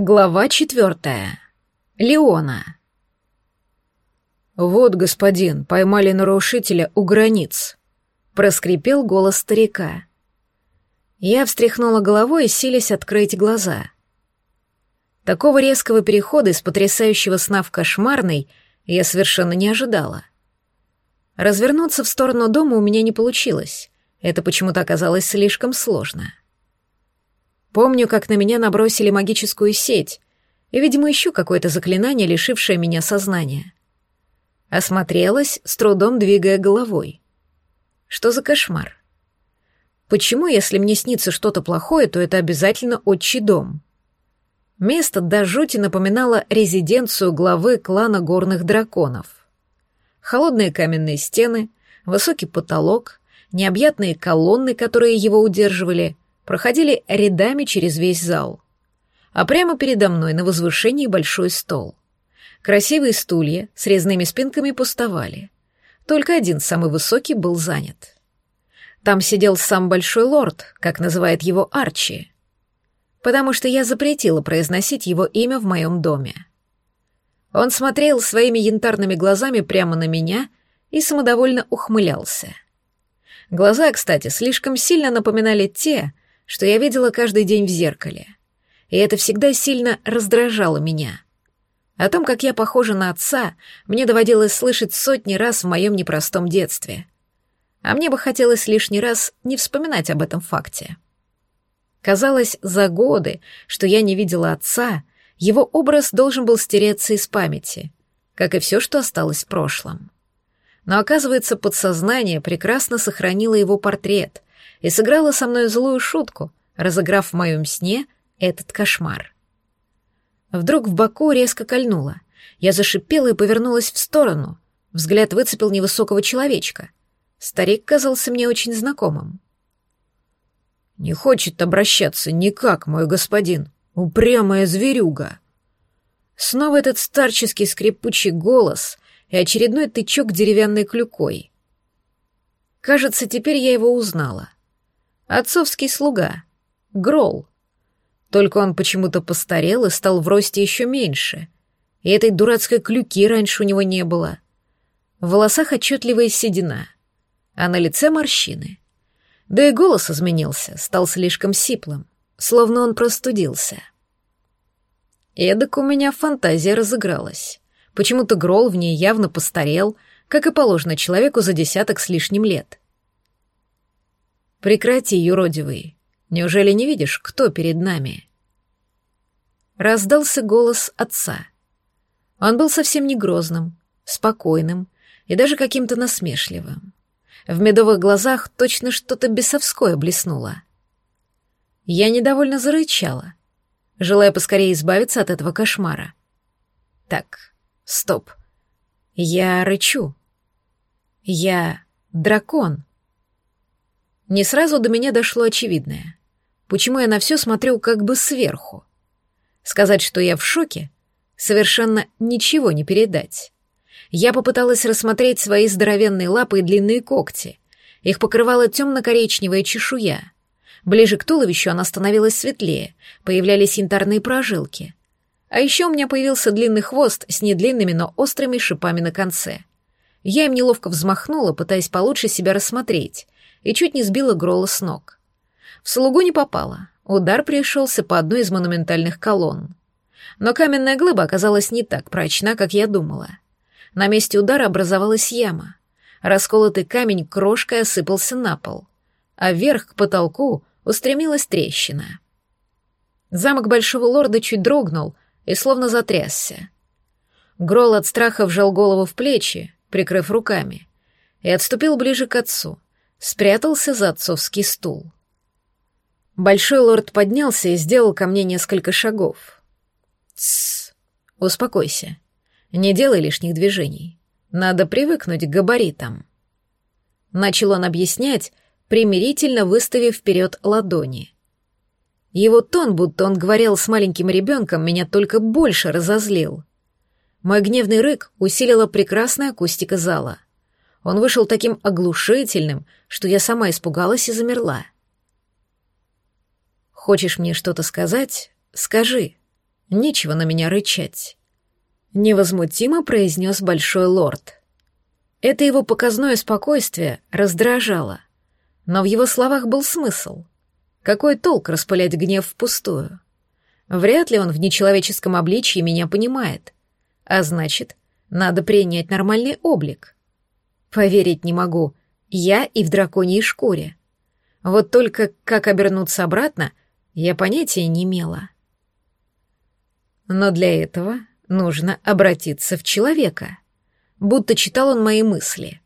Глава четвертая. Леона. «Вот, господин, поймали нарушителя у границ», — проскрипел голос старика. Я встряхнула головой, силясь открыть глаза. Такого резкого перехода из потрясающего сна в кошмарный я совершенно не ожидала. Развернуться в сторону дома у меня не получилось. Это почему-то оказалось слишком сложно. — Помню, как на меня набросили магическую сеть, и, видимо, еще какое-то заклинание, лишившее меня сознания. Осмотрелась, с трудом двигая головой. Что за кошмар? Почему, если мне снится что-то плохое, то это обязательно отчий дом? Место до жути напоминало резиденцию главы клана горных драконов. Холодные каменные стены, высокий потолок, необъятные колонны, которые его удерживали — проходили рядами через весь зал. А прямо передо мной на возвышении большой стол. Красивые стулья с резными спинками пустовали. Только один, самый высокий, был занят. Там сидел сам большой лорд, как называет его Арчи, потому что я запретила произносить его имя в моем доме. Он смотрел своими янтарными глазами прямо на меня и самодовольно ухмылялся. Глаза, кстати, слишком сильно напоминали те, что я видела каждый день в зеркале. И это всегда сильно раздражало меня. О том, как я похожа на отца, мне доводилось слышать сотни раз в моем непростом детстве. А мне бы хотелось лишний раз не вспоминать об этом факте. Казалось, за годы, что я не видела отца, его образ должен был стереться из памяти, как и все, что осталось в прошлом. Но оказывается, подсознание прекрасно сохранило его портрет, и сыграла со мной злую шутку, разыграв в моем сне этот кошмар. Вдруг в боку резко кольнуло. Я зашипела и повернулась в сторону. Взгляд выцепил невысокого человечка. Старик казался мне очень знакомым. «Не хочет обращаться никак, мой господин. Упрямая зверюга». Снова этот старческий скрипучий голос и очередной тычок деревянной клюкой. Кажется, теперь я его узнала. Отцовский слуга. Грол. Только он почему-то постарел и стал в росте еще меньше. И этой дурацкой клюки раньше у него не было. В волосах отчетливая седина, а на лице морщины. Да и голос изменился, стал слишком сиплым, словно он простудился. Эдак у меня фантазия разыгралась. Почему-то Грол в ней явно постарел, как и положено человеку за десяток с лишним лет. Прекрати, юродивый. Неужели не видишь, кто перед нами? Раздался голос отца. Он был совсем не грозным, спокойным и даже каким-то насмешливым. В медовых глазах точно что-то бесовское блеснуло. Я недовольно зарычала, желая поскорее избавиться от этого кошмара. Так, стоп. Я рычу. Я дракон. Не сразу до меня дошло очевидное. Почему я на все смотрю как бы сверху? Сказать, что я в шоке, совершенно ничего не передать. Я попыталась рассмотреть свои здоровенные лапы и длинные когти. Их покрывала темно-коричневая чешуя. Ближе к туловищу она становилась светлее, появлялись янтарные прожилки. А еще у меня появился длинный хвост с недлинными, но острыми шипами на конце. Я им неловко взмахнула, пытаясь получше себя рассмотреть, и чуть не сбила Грола с ног. В слугу не попала. Удар пришелся по одной из монументальных колонн. Но каменная глыба оказалась не так прочна, как я думала. На месте удара образовалась яма. Расколотый камень крошкой осыпался на пол, а вверх к потолку устремилась трещина. Замок Большого Лорда чуть дрогнул и словно затрясся. Грол от страха вжал голову в плечи, прикрыв руками, и отступил ближе к отцу — спрятался за отцовский стул. Большой лорд поднялся и сделал ко мне несколько шагов. «Тссс, успокойся. Не делай лишних движений. Надо привыкнуть к габаритам». Начал он объяснять, примирительно выставив вперед ладони. Его тон, будто он говорил с маленьким ребенком, меня только больше разозлил. Мой гневный рык усилила прекрасная акустика зала — он вышел таким оглушительным, что я сама испугалась и замерла. «Хочешь мне что-то сказать? Скажи. Нечего на меня рычать. Невозмутимо произнес большой лорд. Это его показное спокойствие раздражало. Но в его словах был смысл. Какой толк распылять гнев впустую? Вряд ли он в нечеловеческом обличье меня понимает. А значит, надо принять нормальный облик. Поверить не могу. Я и в драконьей шкуре. Вот только как обернуться обратно, я понятия не имела. Но для этого нужно обратиться в человека. Будто читал он мои мысли.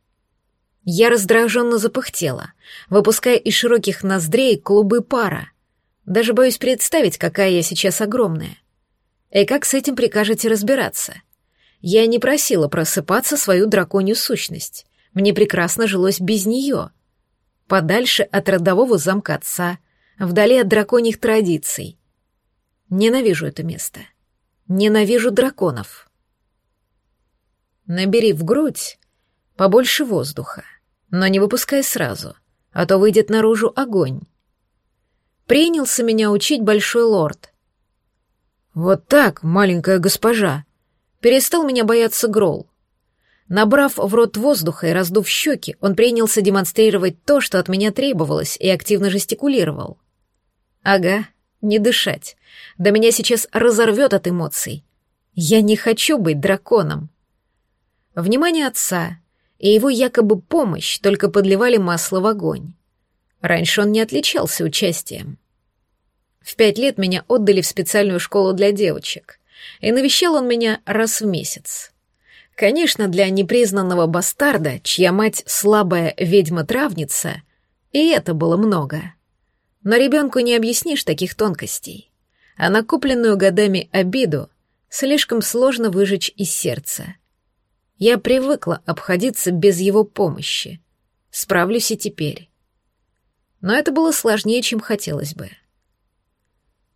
Я раздраженно запыхтела, выпуская из широких ноздрей клубы пара. Даже боюсь представить, какая я сейчас огромная. И как с этим прикажете разбираться? Я не просила просыпаться свою драконью сущность. Мне прекрасно жилось без нее. Подальше от родового замка отца, вдали от драконьих традиций. Ненавижу это место. Ненавижу драконов. Набери в грудь побольше воздуха, но не выпускай сразу, а то выйдет наружу огонь. Принялся меня учить большой лорд. Вот так, маленькая госпожа. Перестал меня бояться Грол. Набрав в рот воздуха и раздув щеки, он принялся демонстрировать то, что от меня требовалось, и активно жестикулировал. Ага, не дышать. Да меня сейчас разорвет от эмоций. Я не хочу быть драконом. Внимание отца и его якобы помощь только подливали масло в огонь. Раньше он не отличался участием. В пять лет меня отдали в специальную школу для девочек, и навещал он меня раз в месяц. Конечно, для непризнанного бастарда, чья мать слабая ведьма-травница, и это было много. Но ребенку не объяснишь таких тонкостей. А накопленную годами обиду слишком сложно выжечь из сердца. Я привыкла обходиться без его помощи. Справлюсь и теперь. Но это было сложнее, чем хотелось бы.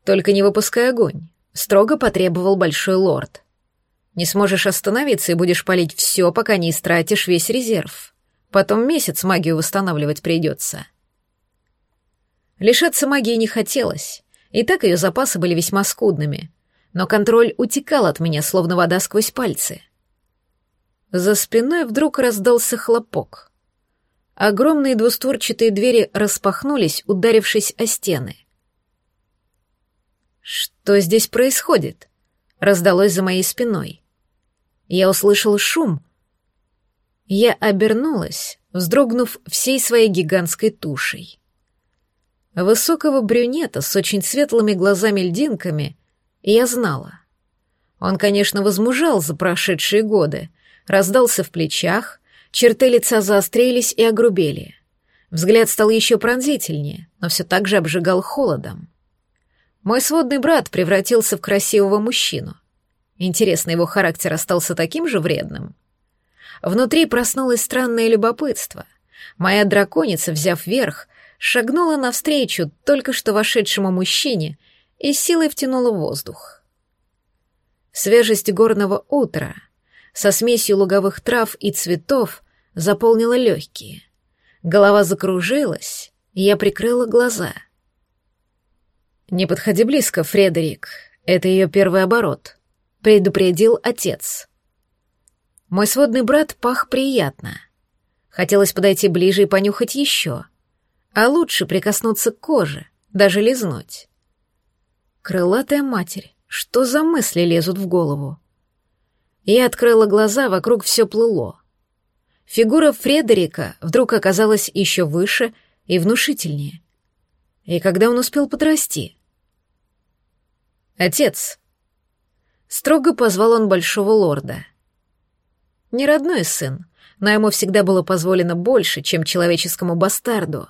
Только не выпускай огонь, строго потребовал большой лорд. Не сможешь остановиться и будешь палить все, пока не истратишь весь резерв. Потом месяц магию восстанавливать придется. Лишаться магии не хотелось, и так ее запасы были весьма скудными, но контроль утекал от меня, словно вода сквозь пальцы. За спиной вдруг раздался хлопок. Огромные двустворчатые двери распахнулись, ударившись о стены. «Что здесь происходит?» — раздалось за моей спиной. Я услышал шум. Я обернулась, вздрогнув всей своей гигантской тушей. Высокого брюнета с очень светлыми глазами-льдинками я знала. Он, конечно, возмужал за прошедшие годы, раздался в плечах, черты лица заострились и огрубели. Взгляд стал еще пронзительнее, но все так же обжигал холодом. Мой сводный брат превратился в красивого мужчину — Интересно, его характер остался таким же вредным? Внутри проснулось странное любопытство. Моя драконица, взяв верх, шагнула навстречу только что вошедшему мужчине и силой втянула воздух. Свежесть горного утра со смесью луговых трав и цветов заполнила легкие. Голова закружилась, и я прикрыла глаза. «Не подходи близко, Фредерик. Это ее первый оборот», предупредил отец. Мой сводный брат пах приятно. Хотелось подойти ближе и понюхать еще. А лучше прикоснуться к коже, даже лизнуть. Крылатая матерь, что за мысли лезут в голову? Я открыла глаза, вокруг все плыло. Фигура Фредерика вдруг оказалась еще выше и внушительнее. И когда он успел подрасти? «Отец», Строго позвал он большого лорда. Не родной сын, но ему всегда было позволено больше, чем человеческому бастарду.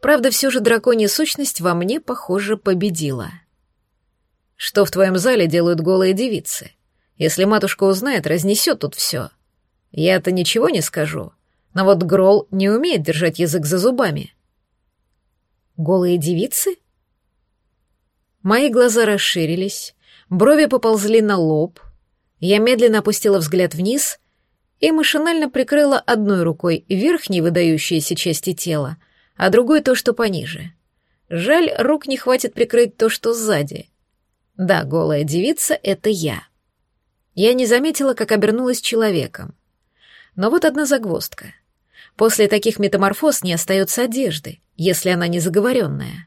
Правда, все же драконья сущность во мне, похоже, победила. Что в твоем зале делают голые девицы? Если матушка узнает, разнесет тут все. Я-то ничего не скажу, но вот Грол не умеет держать язык за зубами. Голые девицы? Мои глаза расширились, Брови поползли на лоб. Я медленно опустила взгляд вниз и машинально прикрыла одной рукой верхней выдающиеся части тела, а другой то, что пониже. Жаль, рук не хватит прикрыть то, что сзади. Да, голая девица — это я. Я не заметила, как обернулась человеком. Но вот одна загвоздка. После таких метаморфоз не остается одежды, если она не заговоренная.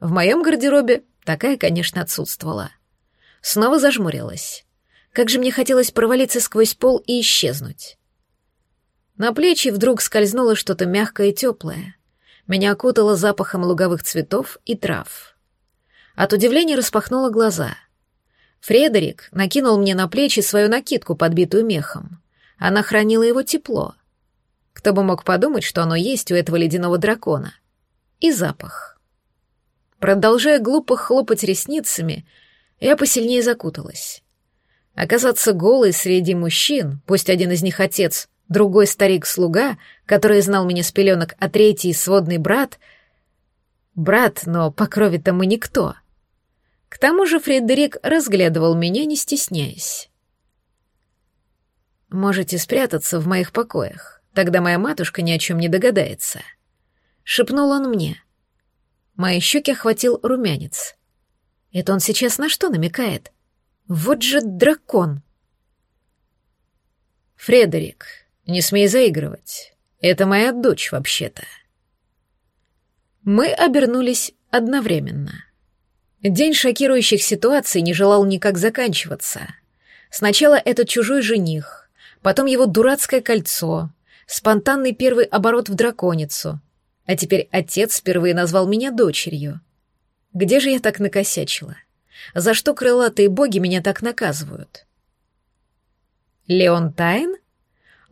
В моем гардеробе такая, конечно, отсутствовала. Снова зажмурилась. Как же мне хотелось провалиться сквозь пол и исчезнуть. На плечи вдруг скользнуло что-то мягкое и теплое. Меня окутало запахом луговых цветов и трав. От удивления распахнула глаза. Фредерик накинул мне на плечи свою накидку, подбитую мехом. Она хранила его тепло. Кто бы мог подумать, что оно есть у этого ледяного дракона. И запах. Продолжая глупо хлопать ресницами, я посильнее закуталась. Оказаться голой среди мужчин, пусть один из них отец, другой старик-слуга, который знал меня с пеленок, а третий — сводный брат. Брат, но по крови-то мы никто — к тому же Фредерик разглядывал меня, не стесняясь. «Можете спрятаться в моих покоях, тогда моя матушка ни о чем не догадается», — шепнул он мне. Мои щеки охватил румянец. Это он сейчас на что намекает? Вот же дракон! «Фредерик, не смей заигрывать. Это моя дочь, вообще-то». Мы обернулись одновременно. День шокирующих ситуаций не желал никак заканчиваться. Сначала этот чужой жених, потом его дурацкое кольцо, спонтанный первый оборот в драконицу, а теперь отец впервые назвал меня дочерью. Где же я так накосячила? За что крылатые боги меня так наказывают? Леон Тайн?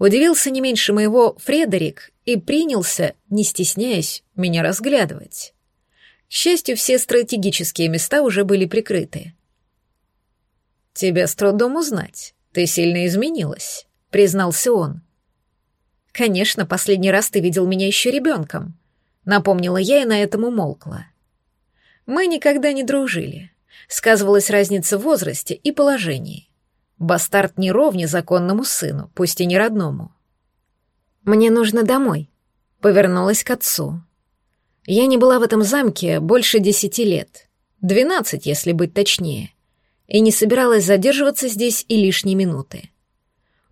Удивился не меньше моего Фредерик и принялся, не стесняясь, меня разглядывать. К счастью, все стратегические места уже были прикрыты. «Тебя с трудом узнать. Ты сильно изменилась», — признался он. «Конечно, последний раз ты видел меня еще ребенком», — напомнила я и на этом умолкла. Мы никогда не дружили. Сказывалась разница в возрасте и положении. Бастард не ровня законному сыну, пусть и не родному. «Мне нужно домой», — повернулась к отцу. Я не была в этом замке больше десяти лет. Двенадцать, если быть точнее. И не собиралась задерживаться здесь и лишние минуты.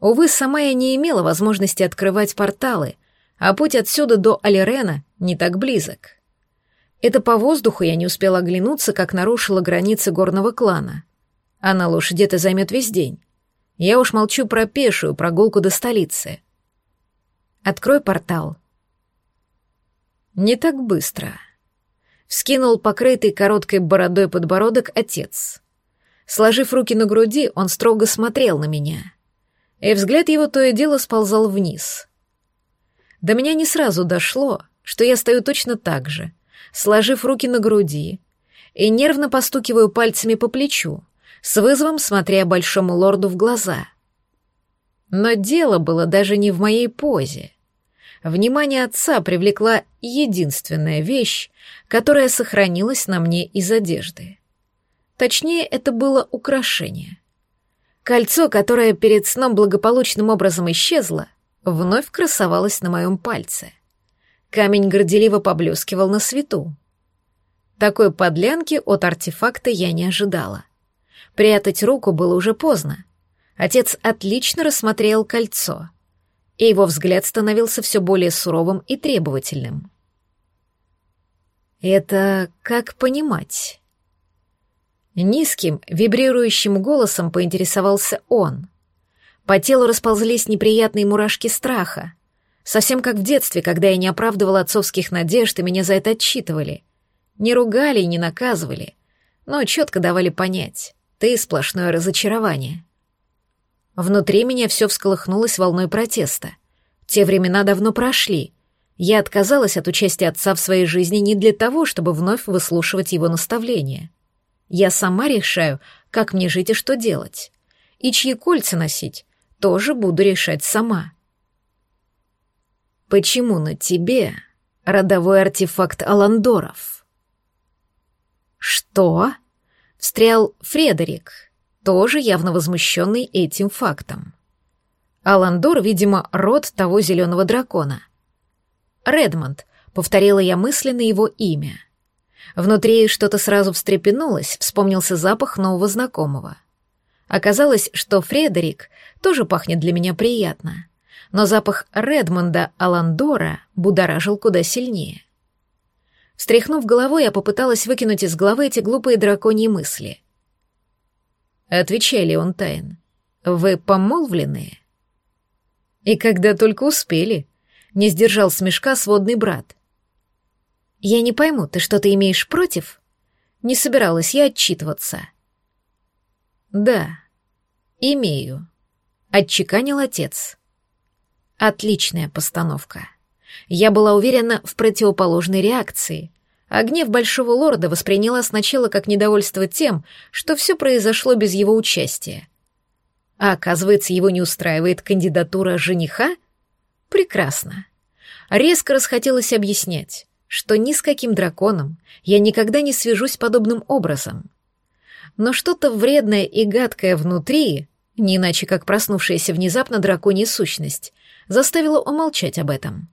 Увы, сама я не имела возможности открывать порталы, а путь отсюда до Алирена не так близок. Это по воздуху я не успела оглянуться, как нарушила границы горного клана. А на это займет весь день. Я уж молчу про пешую прогулку до столицы. Открой портал — не так быстро. Вскинул покрытый короткой бородой подбородок отец. Сложив руки на груди, он строго смотрел на меня. И взгляд его то и дело сползал вниз. До меня не сразу дошло, что я стою точно так же, сложив руки на груди, и нервно постукиваю пальцами по плечу, с вызовом смотря большому лорду в глаза. Но дело было даже не в моей позе. Внимание отца привлекла единственная вещь, которая сохранилась на мне из одежды. Точнее, это было украшение. Кольцо, которое перед сном благополучным образом исчезло, вновь красовалось на моем пальце. Камень горделиво поблескивал на свету. Такой подлянки от артефакта я не ожидала. Прятать руку было уже поздно. Отец отлично рассмотрел кольцо и его взгляд становился все более суровым и требовательным. «Это как понимать?» Низким, вибрирующим голосом поинтересовался он. По телу расползлись неприятные мурашки страха, совсем как в детстве, когда я не оправдывала отцовских надежд и меня за это отчитывали. Не ругали и не наказывали, но четко давали понять — ты сплошное разочарование. Внутри меня все всколыхнулось волной протеста. Те времена давно прошли. Я отказалась от участия отца в своей жизни не для того, чтобы вновь выслушивать его наставления. Я сама решаю, как мне жить и что делать. И чьи кольца носить, тоже буду решать сама. Почему на тебе родовой артефакт Аландоров? Что? Встрял Фредерик, тоже явно возмущенный этим фактом. Аландор, видимо, род того зеленого дракона. Редмонд, повторила я мысленно его имя. Внутри что-то сразу встрепенулось, вспомнился запах нового знакомого. Оказалось, что Фредерик тоже пахнет для меня приятно, но запах Редмонда Аландора будоражил куда сильнее. Встряхнув головой, я попыталась выкинуть из головы эти глупые драконьи мысли. Отвечай, Леонтайн, вы помолвленные? И когда только успели, не сдержал смешка сводный брат. Я не пойму, ты что-то имеешь против? Не собиралась я отчитываться. Да, имею, отчеканил отец. Отличная постановка. Я была уверена в противоположной реакции, а гнев Большого Лорда восприняла сначала как недовольство тем, что все произошло без его участия. А оказывается, его не устраивает кандидатура жениха? Прекрасно. Резко расхотелось объяснять, что ни с каким драконом я никогда не свяжусь подобным образом. Но что-то вредное и гадкое внутри, не иначе как проснувшаяся внезапно драконья сущность, заставило умолчать об этом.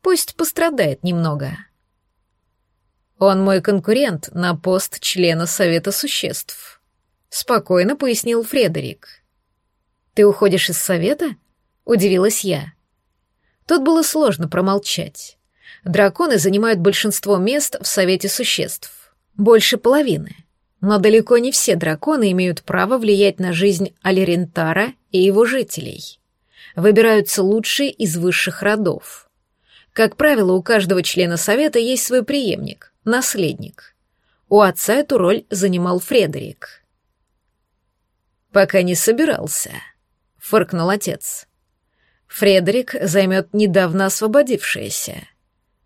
Пусть пострадает немного. Он мой конкурент на пост члена Совета Существ. Спокойно пояснил Фредерик. Ты уходишь из Совета? Удивилась я. Тут было сложно промолчать. Драконы занимают большинство мест в Совете Существ. Больше половины. Но далеко не все драконы имеют право влиять на жизнь Алерентара и его жителей. Выбираются лучшие из высших родов. Как правило, у каждого члена совета есть свой преемник, наследник. У отца эту роль занимал Фредерик. «Пока не собирался», — фыркнул отец. «Фредерик займет недавно освободившееся,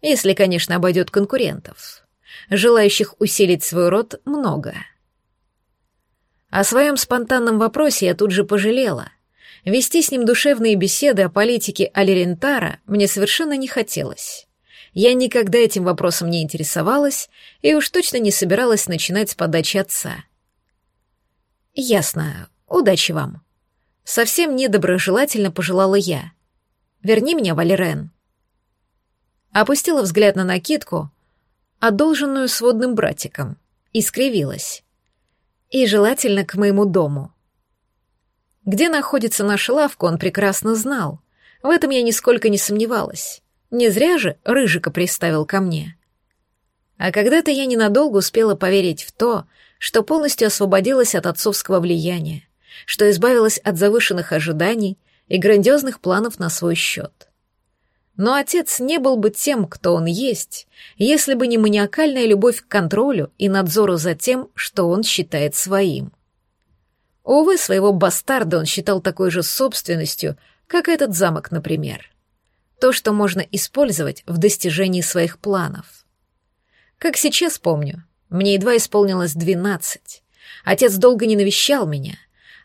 если, конечно, обойдет конкурентов. Желающих усилить свой род много». О своем спонтанном вопросе я тут же пожалела. Вести с ним душевные беседы о политике Алирентара мне совершенно не хотелось. Я никогда этим вопросом не интересовалась и уж точно не собиралась начинать с подачи отца. «Ясно. Удачи вам». Совсем недоброжелательно пожелала я. «Верни меня, Валерен». Опустила взгляд на накидку, одолженную сводным братиком, и скривилась. «И желательно к моему дому». Где находится наша лавка, он прекрасно знал. В этом я нисколько не сомневалась. Не зря же Рыжика приставил ко мне. А когда-то я ненадолго успела поверить в то, что полностью освободилась от отцовского влияния, что избавилась от завышенных ожиданий и грандиозных планов на свой счет. Но отец не был бы тем, кто он есть, если бы не маниакальная любовь к контролю и надзору за тем, что он считает своим. Увы, своего бастарда он считал такой же собственностью, как этот замок, например. То, что можно использовать в достижении своих планов. Как сейчас помню, мне едва исполнилось двенадцать. Отец долго не навещал меня,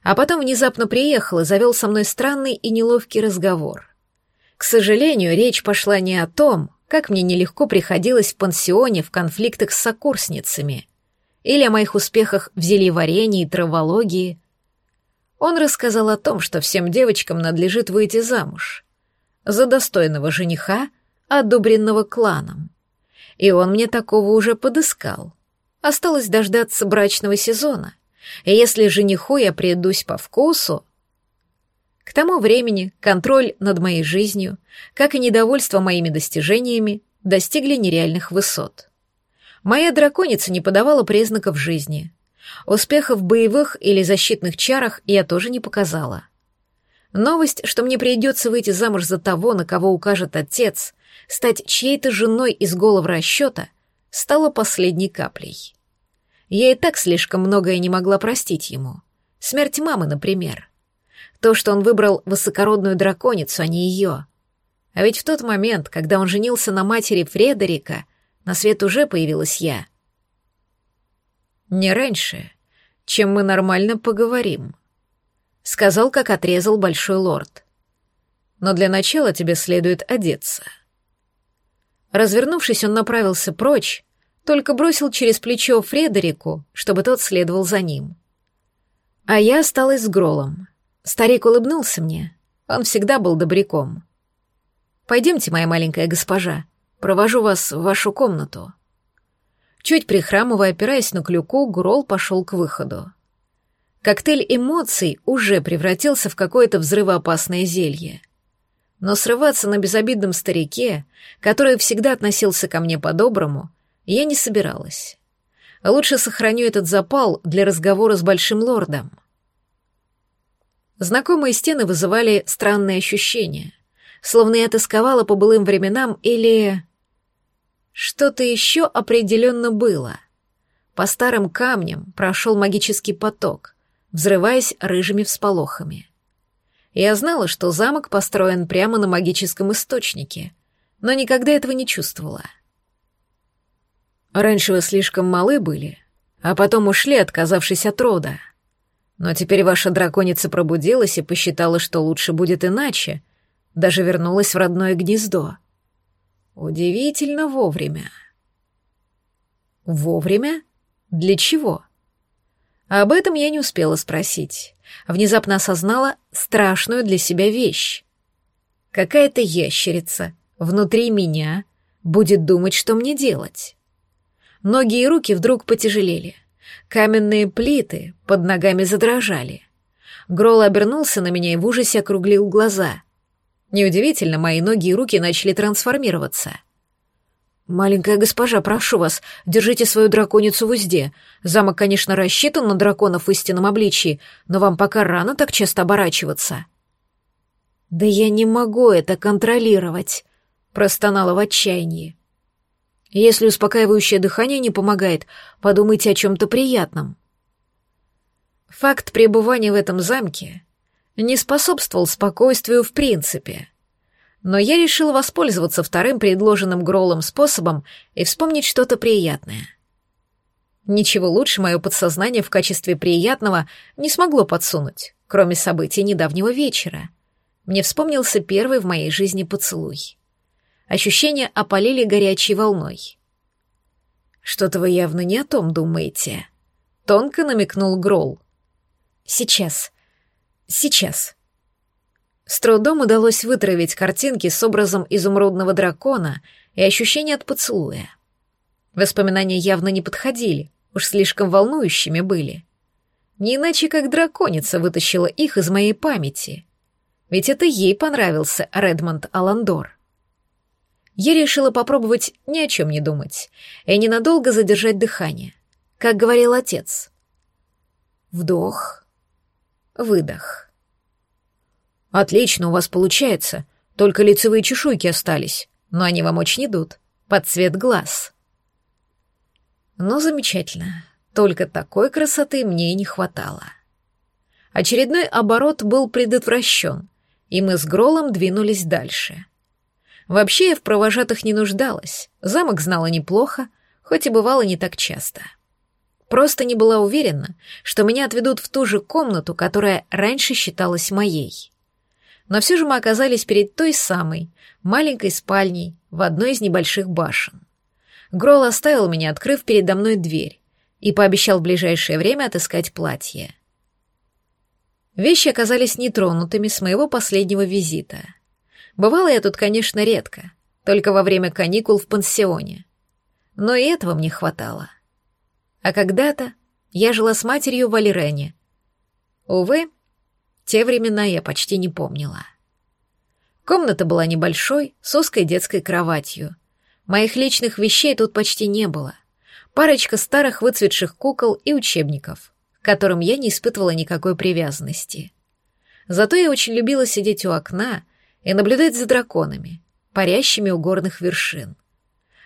а потом внезапно приехал и завел со мной странный и неловкий разговор. К сожалению, речь пошла не о том, как мне нелегко приходилось в пансионе в конфликтах с сокурсницами, или о моих успехах в зельеварении и травологии, он рассказал о том, что всем девочкам надлежит выйти замуж. За достойного жениха, одобренного кланом. И он мне такого уже подыскал. Осталось дождаться брачного сезона. И если жениху я придусь по вкусу... К тому времени контроль над моей жизнью, как и недовольство моими достижениями, достигли нереальных высот. Моя драконица не подавала признаков жизни, Успехов в боевых или защитных чарах я тоже не показала. Новость, что мне придется выйти замуж за того, на кого укажет отец, стать чьей-то женой из голого расчета, стала последней каплей. Я и так слишком многое не могла простить ему. Смерть мамы, например. То, что он выбрал высокородную драконицу, а не ее. А ведь в тот момент, когда он женился на матери Фредерика, на свет уже появилась я. Не раньше, чем мы нормально поговорим. Сказал, как отрезал большой лорд. Но для начала тебе следует одеться. Развернувшись, он направился прочь, только бросил через плечо Фредерику, чтобы тот следовал за ним. А я осталась с Гролом. Старик улыбнулся мне. Он всегда был добряком. «Пойдемте, моя маленькая госпожа, провожу вас в вашу комнату». Чуть прихрамывая, опираясь на клюку, Грол пошел к выходу. Коктейль эмоций уже превратился в какое-то взрывоопасное зелье. Но срываться на безобидном старике, который всегда относился ко мне по-доброму, я не собиралась. Лучше сохраню этот запал для разговора с Большим Лордом. Знакомые стены вызывали странные ощущения, словно я тосковала по былым временам или... Что-то еще определенно было. По старым камням прошел магический поток, взрываясь рыжими всполохами. Я знала, что замок построен прямо на магическом источнике, но никогда этого не чувствовала. Раньше вы слишком малы были, а потом ушли, отказавшись от рода. Но теперь ваша драконица пробудилась и посчитала, что лучше будет иначе, даже вернулась в родное гнездо. Удивительно вовремя. Вовремя? Для чего? Об этом я не успела спросить. Внезапно осознала страшную для себя вещь. Какая-то ящерица внутри меня будет думать, что мне делать. Ноги и руки вдруг потяжелели. Каменные плиты под ногами задрожали. Грол обернулся на меня и в ужасе округлил глаза. Неудивительно, мои ноги и руки начали трансформироваться. «Маленькая госпожа, прошу вас, держите свою драконицу в узде. Замок, конечно, рассчитан на драконов в истинном обличии, но вам пока рано так часто оборачиваться». «Да я не могу это контролировать», — простонала в отчаянии. «Если успокаивающее дыхание не помогает, подумайте о чем-то приятном». Факт пребывания в этом замке не способствовал спокойствию в принципе. Но я решила воспользоваться вторым предложенным Гролом способом и вспомнить что-то приятное. Ничего лучше мое подсознание в качестве приятного не смогло подсунуть, кроме событий недавнего вечера. Мне вспомнился первый в моей жизни поцелуй. Ощущения опалили горячей волной. «Что-то вы явно не о том думаете», — тонко намекнул Грол. «Сейчас. Сейчас». С трудом удалось вытравить картинки с образом изумрудного дракона и ощущения от поцелуя. Воспоминания явно не подходили, уж слишком волнующими были. Не иначе, как драконица вытащила их из моей памяти. Ведь это ей понравился Редмонд Аландор. Я решила попробовать ни о чем не думать и ненадолго задержать дыхание, как говорил отец. Вдох, выдох. «Отлично у вас получается, только лицевые чешуйки остались, но они вам очень идут, под цвет глаз». «Ну, замечательно, только такой красоты мне и не хватало». Очередной оборот был предотвращен, и мы с Гролом двинулись дальше. Вообще я в провожатых не нуждалась, замок знала неплохо, хоть и бывало не так часто. Просто не была уверена, что меня отведут в ту же комнату, которая раньше считалась моей но все же мы оказались перед той самой, маленькой спальней в одной из небольших башен. Грол оставил меня, открыв передо мной дверь, и пообещал в ближайшее время отыскать платье. Вещи оказались нетронутыми с моего последнего визита. Бывала я тут, конечно, редко, только во время каникул в пансионе. Но и этого мне хватало. А когда-то я жила с матерью в Алирене. Увы, те времена я почти не помнила. Комната была небольшой, с узкой детской кроватью. Моих личных вещей тут почти не было. Парочка старых выцветших кукол и учебников, к которым я не испытывала никакой привязанности. Зато я очень любила сидеть у окна и наблюдать за драконами, парящими у горных вершин.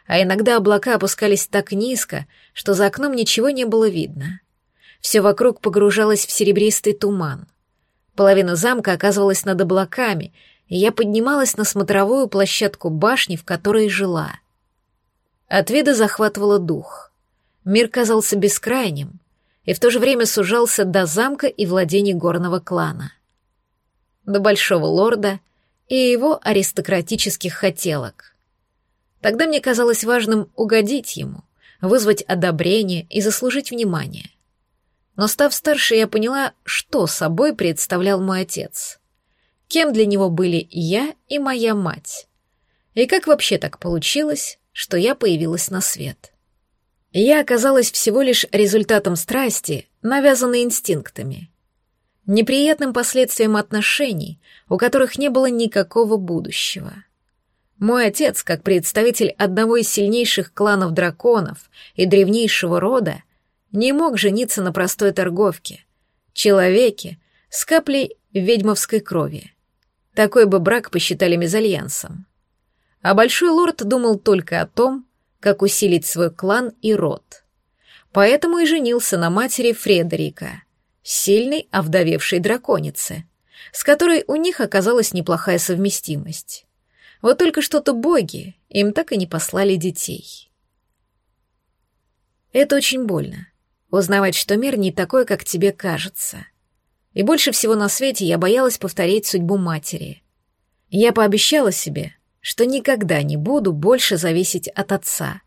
А иногда облака опускались так низко, что за окном ничего не было видно. Все вокруг погружалось в серебристый туман — Половина замка оказывалась над облаками, и я поднималась на смотровую площадку башни, в которой жила. От вида захватывало дух. Мир казался бескрайним и в то же время сужался до замка и владений горного клана. До большого лорда и его аристократических хотелок. Тогда мне казалось важным угодить ему, вызвать одобрение и заслужить внимание. Но став старше, я поняла, что собой представлял мой отец. Кем для него были я и моя мать. И как вообще так получилось, что я появилась на свет. Я оказалась всего лишь результатом страсти, навязанной инстинктами. Неприятным последствием отношений, у которых не было никакого будущего. Мой отец, как представитель одного из сильнейших кланов драконов и древнейшего рода, не мог жениться на простой торговке, человеке с каплей ведьмовской крови. Такой бы брак посчитали мезальянсом. А большой лорд думал только о том, как усилить свой клан и род. Поэтому и женился на матери Фредерика, сильной овдовевшей драконице, с которой у них оказалась неплохая совместимость. Вот только что-то боги им так и не послали детей. Это очень больно. Узнавать, что мир не такой, как тебе кажется. И больше всего на свете я боялась повторить судьбу матери. Я пообещала себе, что никогда не буду больше зависеть от отца.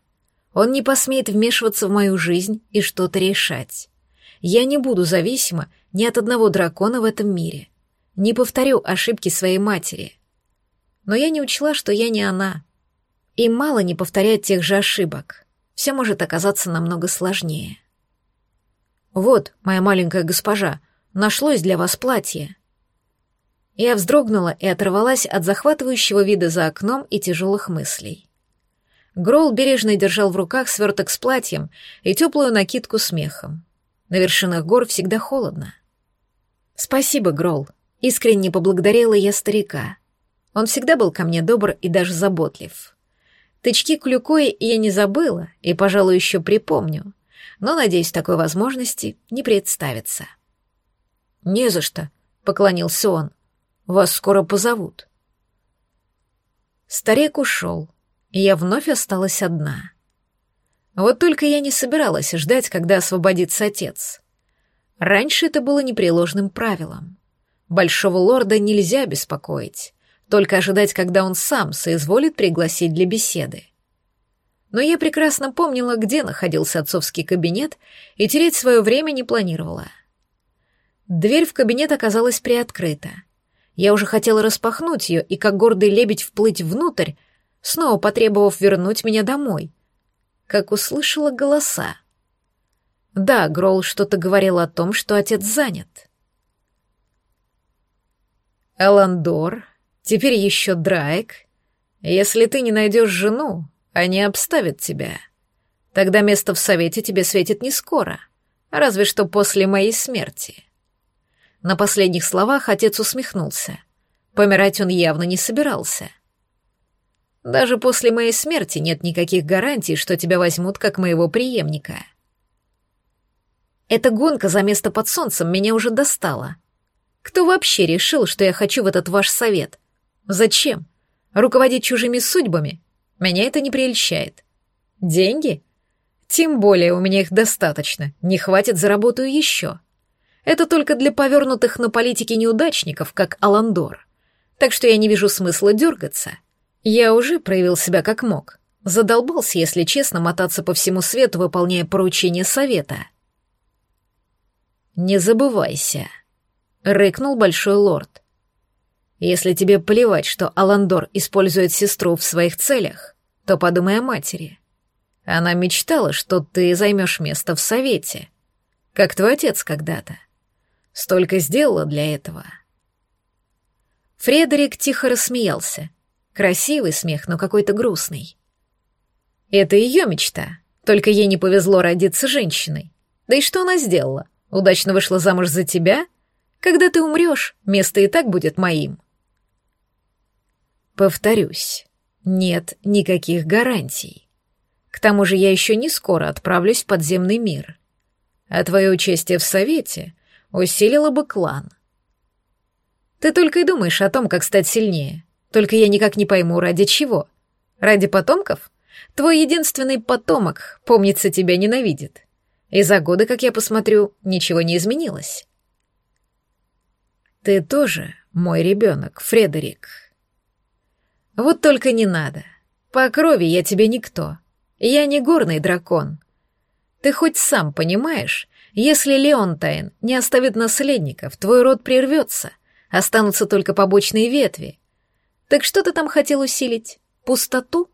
Он не посмеет вмешиваться в мою жизнь и что-то решать. Я не буду зависима ни от одного дракона в этом мире. Не повторю ошибки своей матери. Но я не учла, что я не она. И мало не повторять тех же ошибок. Все может оказаться намного сложнее. «Вот, моя маленькая госпожа, нашлось для вас платье». Я вздрогнула и оторвалась от захватывающего вида за окном и тяжелых мыслей. Грол бережно держал в руках сверток с платьем и теплую накидку с мехом. На вершинах гор всегда холодно. «Спасибо, Грол», — искренне поблагодарила я старика. Он всегда был ко мне добр и даже заботлив. Тычки клюкой я не забыла и, пожалуй, еще припомню, но, надеюсь, такой возможности не представится. «Не за что», — поклонился он. «Вас скоро позовут». Старик ушел, и я вновь осталась одна. Вот только я не собиралась ждать, когда освободится отец. Раньше это было непреложным правилом. Большого лорда нельзя беспокоить, только ожидать, когда он сам соизволит пригласить для беседы но я прекрасно помнила, где находился отцовский кабинет, и тереть свое время не планировала. Дверь в кабинет оказалась приоткрыта. Я уже хотела распахнуть ее и, как гордый лебедь, вплыть внутрь, снова потребовав вернуть меня домой, как услышала голоса. Да, Гролл что-то говорил о том, что отец занят. Эландор, теперь еще Драйк. Если ты не найдешь жену, они обставят тебя. Тогда место в совете тебе светит не скоро, разве что после моей смерти. На последних словах отец усмехнулся. Помирать он явно не собирался. Даже после моей смерти нет никаких гарантий, что тебя возьмут как моего преемника. Эта гонка за место под солнцем меня уже достала. Кто вообще решил, что я хочу в этот ваш совет? Зачем? Руководить чужими судьбами? Меня это не прельщает. Деньги? Тем более у меня их достаточно, не хватит, заработаю еще. Это только для повернутых на политике неудачников, как Аландор. Так что я не вижу смысла дергаться. Я уже проявил себя как мог. Задолбался, если честно, мотаться по всему свету, выполняя поручения совета. «Не забывайся», — рыкнул большой лорд. Если тебе плевать, что Аландор использует сестру в своих целях, то подумай о матери. Она мечтала, что ты займешь место в совете, как твой отец когда-то. Столько сделала для этого. Фредерик тихо рассмеялся. Красивый смех, но какой-то грустный. Это ее мечта, только ей не повезло родиться женщиной. Да и что она сделала? Удачно вышла замуж за тебя? Когда ты умрешь, место и так будет моим. Повторюсь, нет никаких гарантий. К тому же я еще не скоро отправлюсь в подземный мир. А твое участие в совете усилило бы клан. Ты только и думаешь о том, как стать сильнее. Только я никак не пойму, ради чего. Ради потомков? Твой единственный потомок, помнится, тебя ненавидит. И за годы, как я посмотрю, ничего не изменилось. Ты тоже мой ребенок, Фредерик. Вот только не надо. По крови я тебе никто. Я не горный дракон. Ты хоть сам понимаешь, если Леонтайн не оставит наследников, твой род прервется, останутся только побочные ветви. Так что ты там хотел усилить? Пустоту?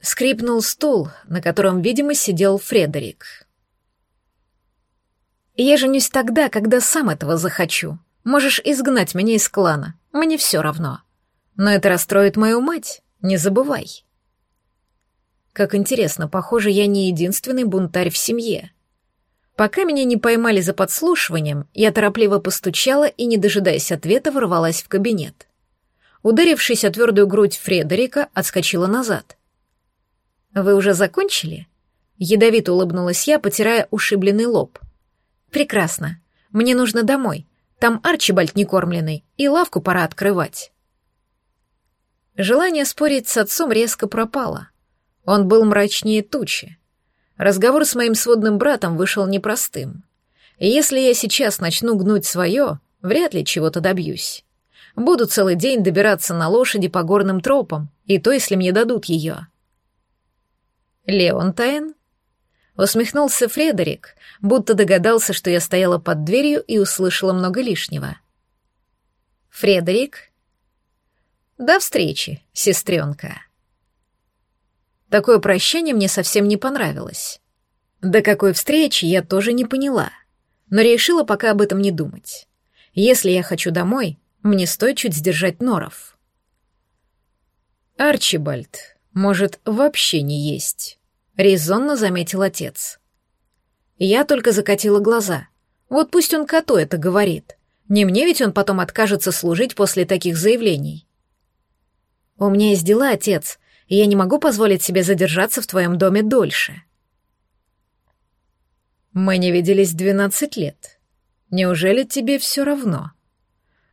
Скрипнул стул, на котором, видимо, сидел Фредерик. «Я женюсь тогда, когда сам этого захочу. Можешь изгнать меня из клана, мне все равно. Но это расстроит мою мать, не забывай». Как интересно, похоже, я не единственный бунтарь в семье. Пока меня не поймали за подслушиванием, я торопливо постучала и, не дожидаясь ответа, ворвалась в кабинет. Ударившись о твердую грудь Фредерика, отскочила назад. «Вы уже закончили?» Ядовито улыбнулась я, потирая ушибленный лоб. «Прекрасно. Мне нужно домой. Там Арчибальд некормленный, и лавку пора открывать». Желание спорить с отцом резко пропало. Он был мрачнее тучи. Разговор с моим сводным братом вышел непростым. И если я сейчас начну гнуть свое, вряд ли чего-то добьюсь. Буду целый день добираться на лошади по горным тропам, и то, если мне дадут ее. Леонтайн? Усмехнулся Фредерик, будто догадался, что я стояла под дверью и услышала много лишнего. Фредерик? До встречи, сестренка. Такое прощание мне совсем не понравилось. До какой встречи я тоже не поняла, но решила пока об этом не думать. Если я хочу домой, мне стоит чуть сдержать норов. Арчибальд, может, вообще не есть, резонно заметил отец. Я только закатила глаза. Вот пусть он коту это говорит. Не мне ведь он потом откажется служить после таких заявлений. У меня есть дела, отец, и я не могу позволить себе задержаться в твоем доме дольше. Мы не виделись двенадцать лет. Неужели тебе все равно?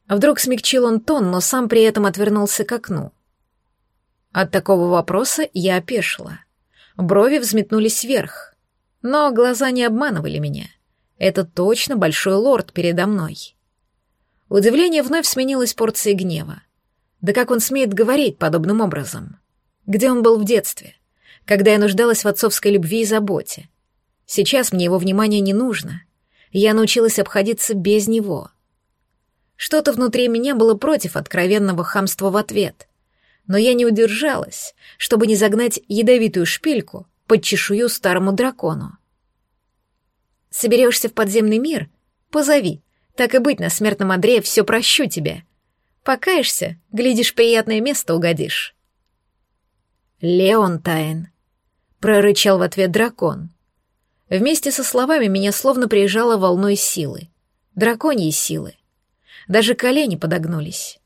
Вдруг смягчил он тон, но сам при этом отвернулся к окну. От такого вопроса я опешила. Брови взметнулись вверх. Но глаза не обманывали меня. Это точно большой лорд передо мной. Удивление вновь сменилось порцией гнева. Да как он смеет говорить подобным образом? Где он был в детстве? Когда я нуждалась в отцовской любви и заботе? Сейчас мне его внимание не нужно. Я научилась обходиться без него. Что-то внутри меня было против откровенного хамства в ответ. Но я не удержалась, чтобы не загнать ядовитую шпильку под чешую старому дракону. Соберешься в подземный мир? Позови. Так и быть, на смертном Андрея все прощу тебе. Покаешься, глядишь, приятное место угодишь. «Леонтайн», — прорычал в ответ дракон. Вместе со словами меня словно приезжало волной силы. Драконьей силы. Даже колени подогнулись.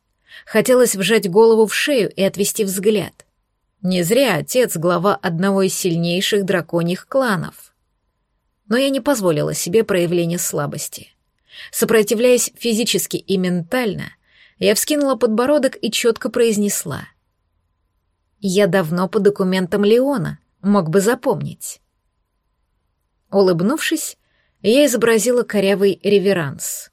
Хотелось вжать голову в шею и отвести взгляд. Не зря отец — глава одного из сильнейших драконьих кланов. Но я не позволила себе проявления слабости. Сопротивляясь физически и ментально, я вскинула подбородок и четко произнесла — я давно по документам Леона, мог бы запомнить. Улыбнувшись, я изобразила корявый реверанс.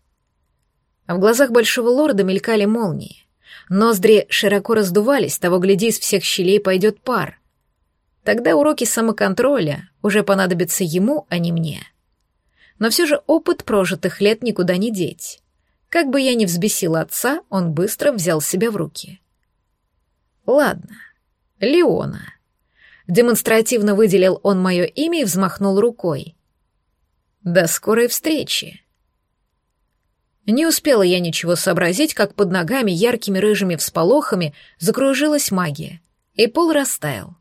В глазах большого лорда мелькали молнии. Ноздри широко раздувались, того гляди, из всех щелей пойдет пар. Тогда уроки самоконтроля уже понадобятся ему, а не мне. Но все же опыт прожитых лет никуда не деть. Как бы я ни взбесила отца, он быстро взял себя в руки. Ладно, Леона. Демонстративно выделил он мое имя и взмахнул рукой. До скорой встречи. Не успела я ничего сообразить, как под ногами яркими рыжими всполохами закружилась магия, и пол растаял.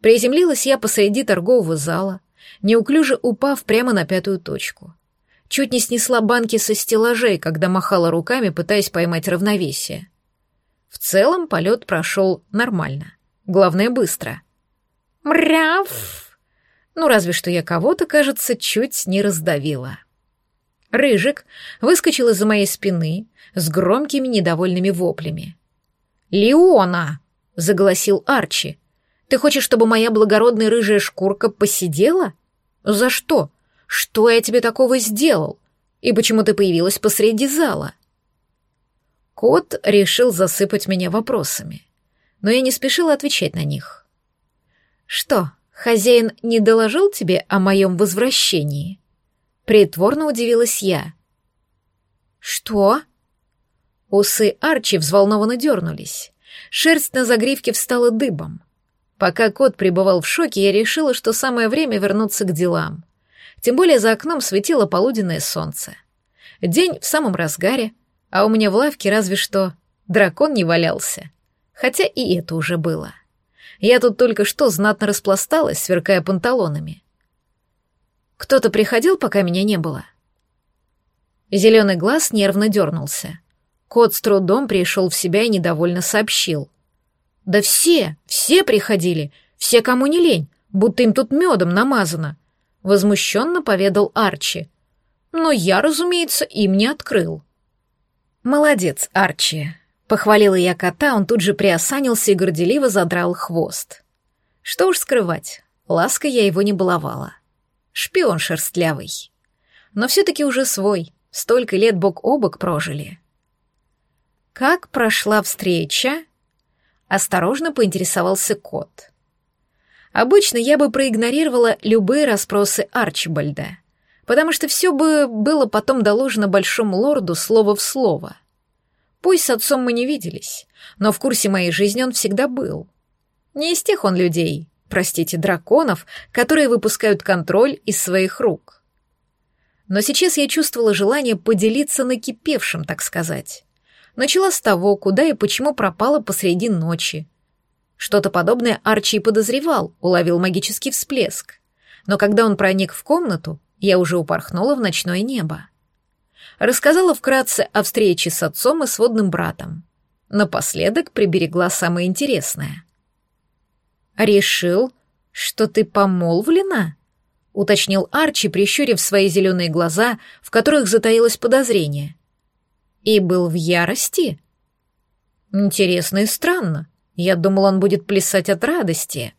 Приземлилась я посреди торгового зала, неуклюже упав прямо на пятую точку. Чуть не снесла банки со стеллажей, когда махала руками, пытаясь поймать равновесие. В целом полет прошел нормально. Главное, быстро. Мряв! Ну, разве что я кого-то, кажется, чуть не раздавила. Рыжик выскочил из-за моей спины с громкими недовольными воплями. «Леона!» — заголосил Арчи. «Ты хочешь, чтобы моя благородная рыжая шкурка посидела? За что? Что я тебе такого сделал? И почему ты появилась посреди зала?» Кот решил засыпать меня вопросами но я не спешила отвечать на них. «Что, хозяин не доложил тебе о моем возвращении?» Притворно удивилась я. «Что?» Усы Арчи взволнованно дернулись. Шерсть на загривке встала дыбом. Пока кот пребывал в шоке, я решила, что самое время вернуться к делам. Тем более за окном светило полуденное солнце. День в самом разгаре, а у меня в лавке разве что дракон не валялся. Хотя и это уже было. Я тут только что знатно распласталась, сверкая панталонами. Кто-то приходил, пока меня не было. Зеленый глаз нервно дернулся. Кот с трудом пришел в себя и недовольно сообщил. «Да все, все приходили, все, кому не лень, будто им тут медом намазано», — возмущенно поведал Арчи. Но я, разумеется, им не открыл. «Молодец, Арчи», — похвалила я кота, он тут же приосанился и горделиво задрал хвост. Что уж скрывать, лаской я его не баловала. Шпион шерстлявый. Но все-таки уже свой, столько лет бок о бок прожили. Как прошла встреча? Осторожно поинтересовался кот. Обычно я бы проигнорировала любые расспросы Арчибальда, потому что все бы было потом доложено большому лорду слово в слово. Пусть с отцом мы не виделись, но в курсе моей жизни он всегда был. Не из тех он людей, простите, драконов, которые выпускают контроль из своих рук. Но сейчас я чувствовала желание поделиться накипевшим, так сказать. Начала с того, куда и почему пропала посреди ночи. Что-то подобное Арчи подозревал, уловил магический всплеск. Но когда он проник в комнату, я уже упорхнула в ночное небо. Рассказала вкратце о встрече с отцом и сводным братом. Напоследок приберегла самое интересное. «Решил, что ты помолвлена?» — уточнил Арчи, прищурив свои зеленые глаза, в которых затаилось подозрение. И был в ярости? Интересно и странно. Я думал, он будет плясать от радости.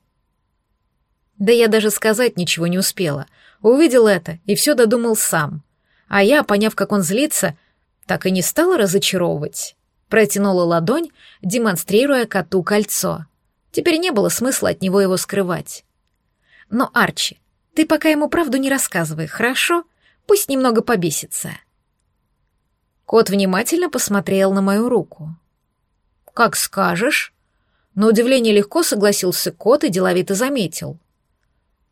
Да я даже сказать ничего не успела. Увидел это и все додумал сам. А я, поняв, как он злится, так и не стала разочаровывать. Протянула ладонь, демонстрируя коту кольцо. Теперь не было смысла от него его скрывать. Но, Арчи, ты пока ему правду не рассказывай, хорошо? Пусть немного побесится. Кот внимательно посмотрел на мою руку. «Как скажешь». На удивление легко согласился кот и деловито заметил.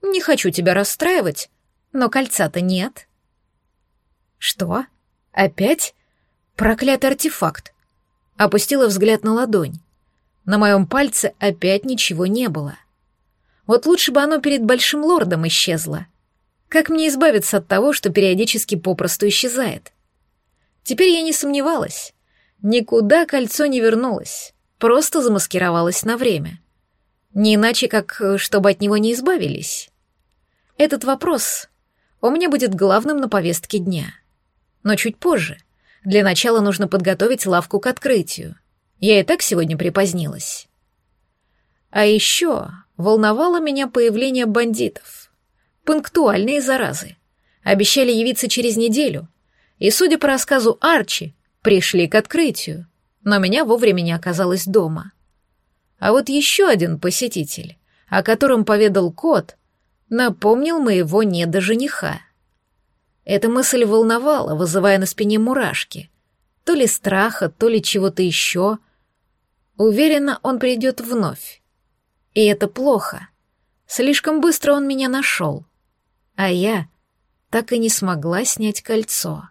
«Не хочу тебя расстраивать, но кольца-то нет». «Что? Опять? Проклятый артефакт!» Опустила взгляд на ладонь. На моем пальце опять ничего не было. Вот лучше бы оно перед большим лордом исчезло. Как мне избавиться от того, что периодически попросту исчезает? Теперь я не сомневалась. Никуда кольцо не вернулось, просто замаскировалось на время. Не иначе, как э, чтобы от него не избавились. Этот вопрос у меня будет главным на повестке дня. Но чуть позже. Для начала нужно подготовить лавку к открытию. Я и так сегодня припозднилась. А еще волновало меня появление бандитов. Пунктуальные заразы. Обещали явиться через неделю, и, судя по рассказу Арчи, пришли к открытию, но меня вовремя не оказалось дома. А вот еще один посетитель, о котором поведал кот, напомнил моего недожениха. Эта мысль волновала, вызывая на спине мурашки. То ли страха, то ли чего-то еще. Уверена, он придет вновь. И это плохо. Слишком быстро он меня нашел. А я так и не смогла снять кольцо.